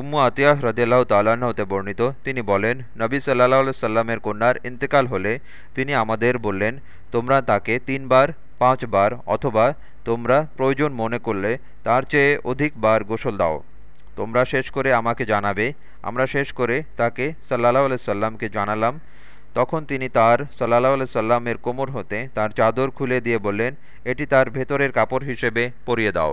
উম্মু আতিয়াহ রদিয়াল্লাহ তাল্লাহ্ন হতে বর্ণিত, তিনি বলেন, নবী সাল্লাহ সাল্লামের কন্যার ইন্তেকাল হলে তিনি আমাদের বললেন, তোমরা তাকে তিনবার, পাঁচবার অথবা তোমরা প্রয়োজন মনে করলে তার চেয়ে অধিকবার গোসল দাও। তোমরা শেষ করে আমাকে জানাবে, আমরা শেষ করে তাকে সাল্লাহ সাল্লামকে জানালাম। তখন তিনি তার সাল্লাহ সাল্লামের কোমর হতে তার চাদর খুলে দিয়ে বললেন, এটি তার ভেতরের কাপড় হিসেবে পরিয়ে দাও।